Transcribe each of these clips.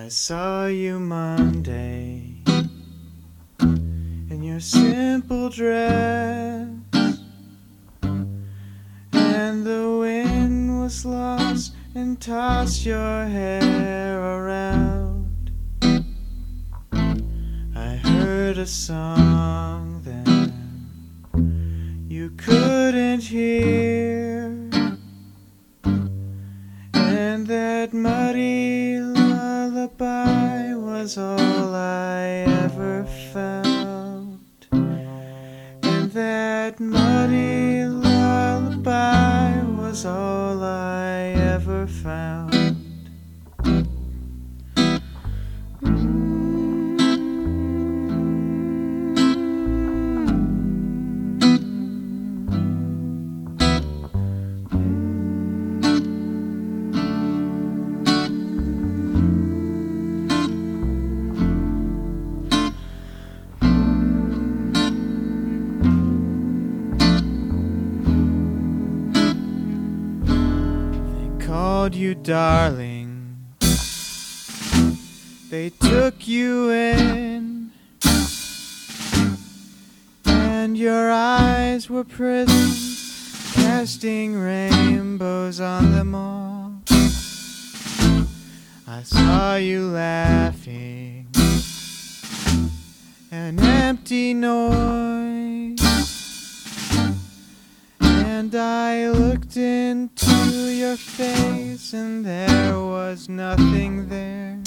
I saw you Monday in your simple dress, and the wind was lost and tossed your hair around. I heard a song then you couldn't hear, and that muddy all I ever felt. And that muddy called you darling. They took you in. And your eyes were prisons, casting rainbows on them all. I saw you laughing. An empty noise. And I looked into your face, and there was nothing there.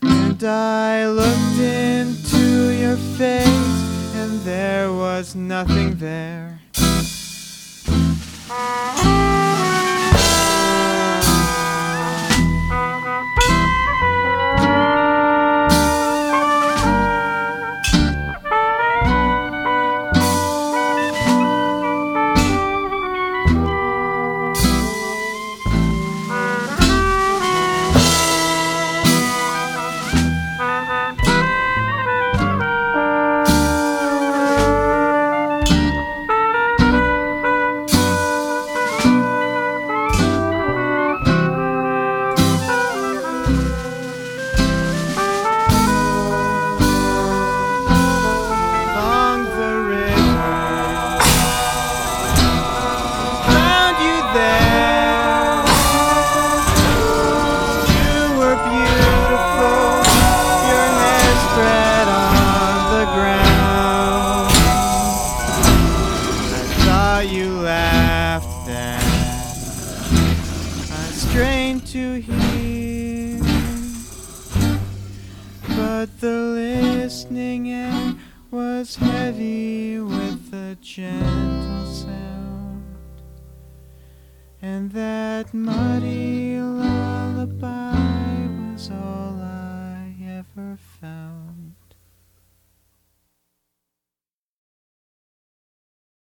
And I looked into your face, and there was nothing there. I strained to hear, but the listening air was heavy with a gentle sound, and that muddy lullaby was all